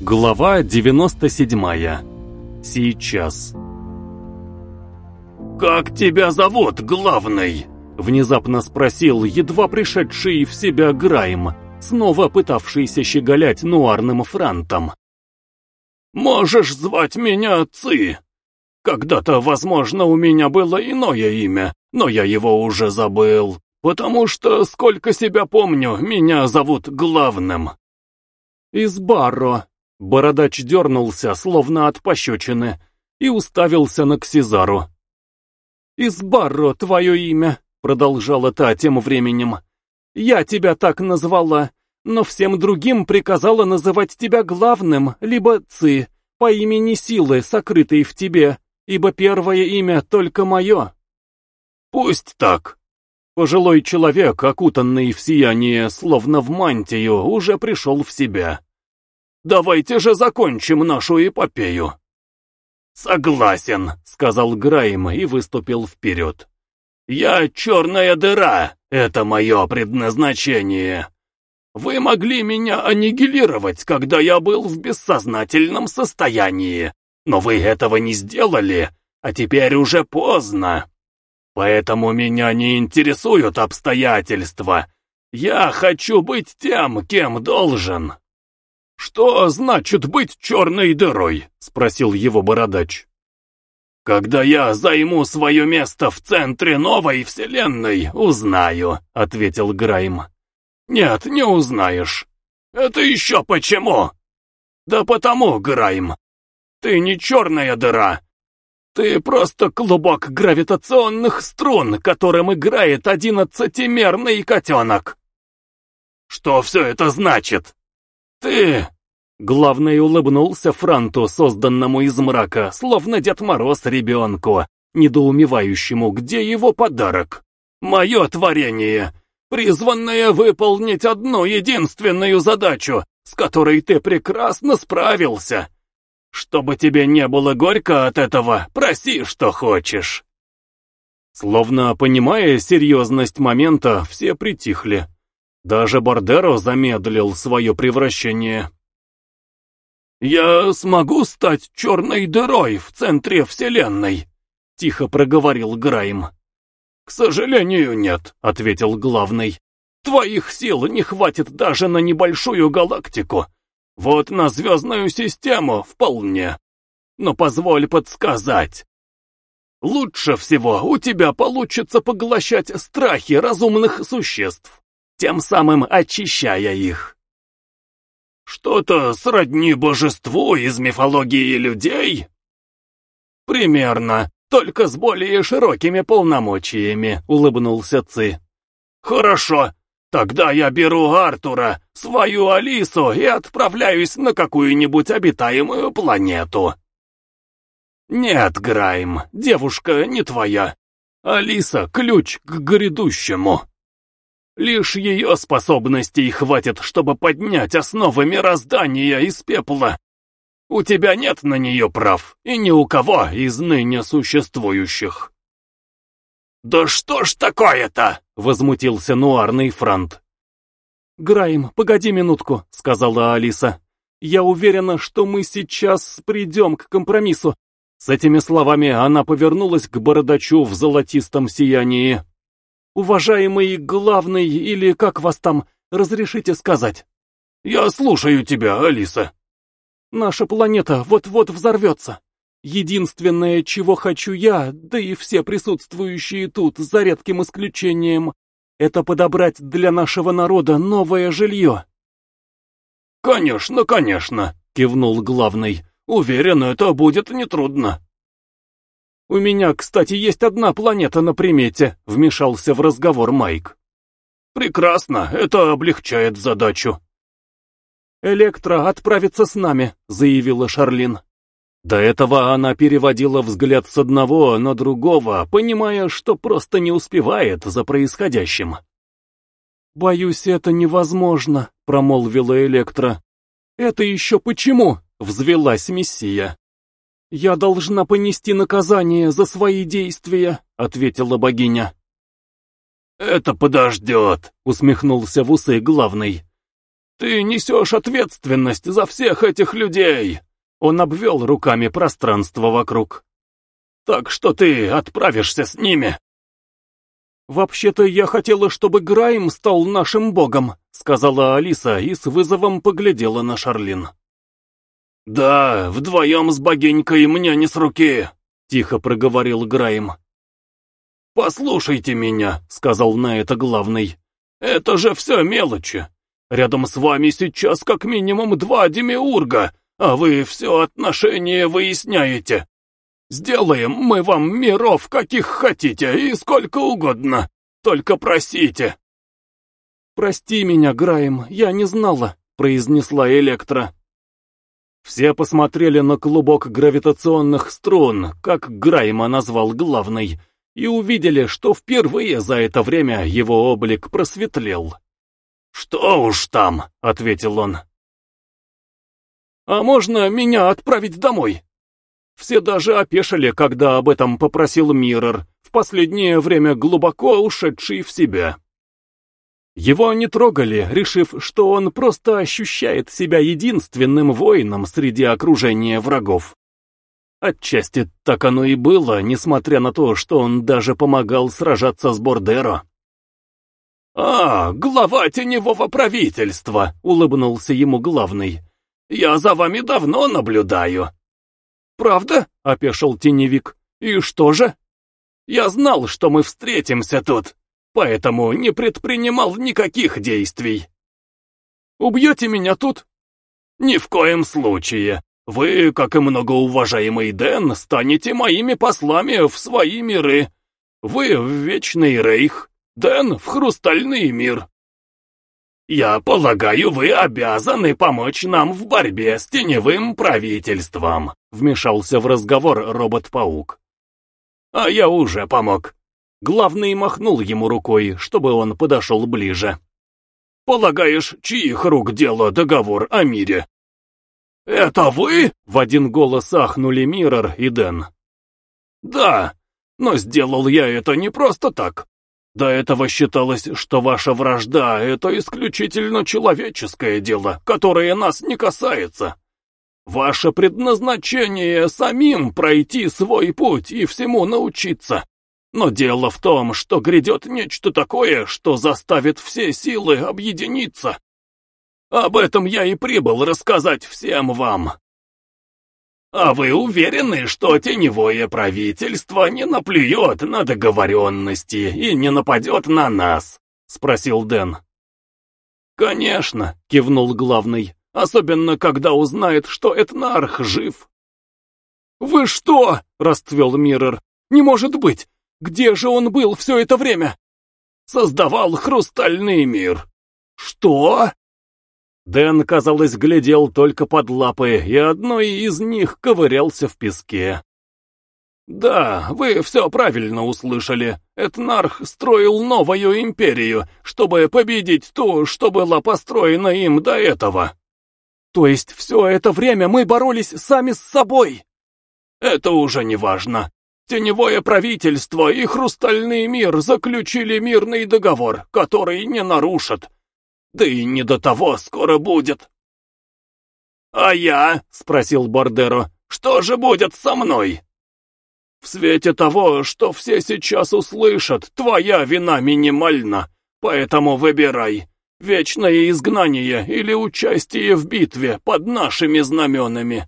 Глава 97. Сейчас. «Как тебя зовут, главный?» — внезапно спросил едва пришедший в себя Грайм, снова пытавшийся щеголять нуарным франтом. «Можешь звать меня Ци. Когда-то, возможно, у меня было иное имя, но я его уже забыл, потому что, сколько себя помню, меня зовут Главным». «Из Барро», Бородач дернулся, словно от пощечины, и уставился на Ксизару. «Из Барро твое имя», — продолжала та тем временем. «Я тебя так назвала, но всем другим приказала называть тебя главным, либо Ци, по имени силы, сокрытой в тебе, ибо первое имя только мое». «Пусть так». Пожилой человек, окутанный в сияние, словно в мантию, уже пришел в себя. Давайте же закончим нашу эпопею. «Согласен», — сказал Грайм и выступил вперед. «Я черная дыра, это мое предназначение. Вы могли меня аннигилировать, когда я был в бессознательном состоянии, но вы этого не сделали, а теперь уже поздно. Поэтому меня не интересуют обстоятельства. Я хочу быть тем, кем должен». «Что значит быть черной дырой?» — спросил его бородач. «Когда я займу свое место в центре новой вселенной, узнаю», — ответил Грайм. «Нет, не узнаешь. Это еще почему?» «Да потому, Грайм. Ты не черная дыра. Ты просто клубок гравитационных струн, которым играет одиннадцатимерный котенок». «Что все это значит?» «Ты...» Главный улыбнулся Франту, созданному из мрака, словно Дед Мороз ребенку, недоумевающему, где его подарок. «Мое творение, призванное выполнить одну единственную задачу, с которой ты прекрасно справился. Чтобы тебе не было горько от этого, проси, что хочешь». Словно понимая серьезность момента, все притихли. Даже Бардеро замедлил свое превращение. «Я смогу стать черной дырой в центре Вселенной?» — тихо проговорил Грайм. «К сожалению, нет», — ответил главный. «Твоих сил не хватит даже на небольшую галактику. Вот на звездную систему вполне. Но позволь подсказать. Лучше всего у тебя получится поглощать страхи разумных существ тем самым очищая их. Что-то сродни божеству из мифологии людей? Примерно, только с более широкими полномочиями, улыбнулся Ци. Хорошо, тогда я беру Артура, свою Алису и отправляюсь на какую-нибудь обитаемую планету. Нет, Грайм, девушка не твоя. Алиса — ключ к грядущему. Лишь ее способностей хватит, чтобы поднять основы мироздания из пепла. У тебя нет на нее прав, и ни у кого из ныне существующих. «Да что ж такое-то?» — возмутился нуарный франт. «Грайм, погоди минутку», — сказала Алиса. «Я уверена, что мы сейчас придем к компромиссу». С этими словами она повернулась к бородачу в золотистом сиянии. «Уважаемый главный, или как вас там, разрешите сказать?» «Я слушаю тебя, Алиса». «Наша планета вот-вот взорвется. Единственное, чего хочу я, да и все присутствующие тут, за редким исключением, это подобрать для нашего народа новое жилье». «Конечно, конечно», — кивнул главный. «Уверен, это будет нетрудно». «У меня, кстати, есть одна планета на примете», — вмешался в разговор Майк. «Прекрасно, это облегчает задачу». «Электро отправится с нами», — заявила Шарлин. До этого она переводила взгляд с одного на другого, понимая, что просто не успевает за происходящим. «Боюсь, это невозможно», — промолвила Электро. «Это еще почему?» — взвелась Мессия. «Я должна понести наказание за свои действия», — ответила богиня. «Это подождет», — усмехнулся в усы главный. Ты несешь ответственность за всех этих людей!» Он обвел руками пространство вокруг. «Так что ты отправишься с ними!» «Вообще-то я хотела, чтобы Грайм стал нашим богом», — сказала Алиса и с вызовом поглядела на Шарлин. «Да, вдвоем с богинькой мне не с руки», — тихо проговорил Грайм. «Послушайте меня», — сказал на это главный. «Это же все мелочи. Рядом с вами сейчас как минимум два демиурга, а вы все отношения выясняете. Сделаем мы вам миров, каких хотите, и сколько угодно. Только просите». «Прости меня, Грайм, я не знала», — произнесла Электра. Все посмотрели на клубок гравитационных струн, как Грайма назвал главный, и увидели, что впервые за это время его облик просветлел. «Что уж там», — ответил он. «А можно меня отправить домой?» Все даже опешили, когда об этом попросил Миррор, в последнее время глубоко ушедший в себя. Его не трогали, решив, что он просто ощущает себя единственным воином среди окружения врагов. Отчасти так оно и было, несмотря на то, что он даже помогал сражаться с Бордеро. «А, глава теневого правительства!» — улыбнулся ему главный. «Я за вами давно наблюдаю». «Правда?» — опешил теневик. «И что же?» «Я знал, что мы встретимся тут, поэтому не предпринимал никаких действий». «Убьете меня тут?» «Ни в коем случае. Вы, как и многоуважаемый Дэн, станете моими послами в свои миры. Вы в Вечный Рейх, Дэн в Хрустальный мир. Я полагаю, вы обязаны помочь нам в борьбе с теневым правительством, вмешался в разговор робот-паук. А я уже помог. Главный махнул ему рукой, чтобы он подошел ближе. Полагаешь, чьих рук дело договор о мире? «Это вы?» — в один голос ахнули Миррор и Дэн. «Да, но сделал я это не просто так. До этого считалось, что ваша вражда — это исключительно человеческое дело, которое нас не касается. Ваше предназначение — самим пройти свой путь и всему научиться. Но дело в том, что грядет нечто такое, что заставит все силы объединиться. Об этом я и прибыл рассказать всем вам. А вы уверены, что теневое правительство не наплюет на договоренности и не нападет на нас? Спросил Дэн. Конечно, кивнул главный, особенно когда узнает, что Этнарх жив. «Вы что?» — расцвел Миррор. «Не может быть! Где же он был все это время?» «Создавал хрустальный мир». «Что?» Дэн, казалось, глядел только под лапы, и одной из них ковырялся в песке. «Да, вы все правильно услышали. Этнарх строил новую империю, чтобы победить ту, что была построена им до этого». «То есть все это время мы боролись сами с собой?» «Это уже не важно. Теневое правительство и Хрустальный мир заключили мирный договор, который не нарушат, да и не до того скоро будет. «А я?» — спросил Бордеро. «Что же будет со мной?» «В свете того, что все сейчас услышат, твоя вина минимальна, поэтому выбирай, вечное изгнание или участие в битве под нашими знаменами.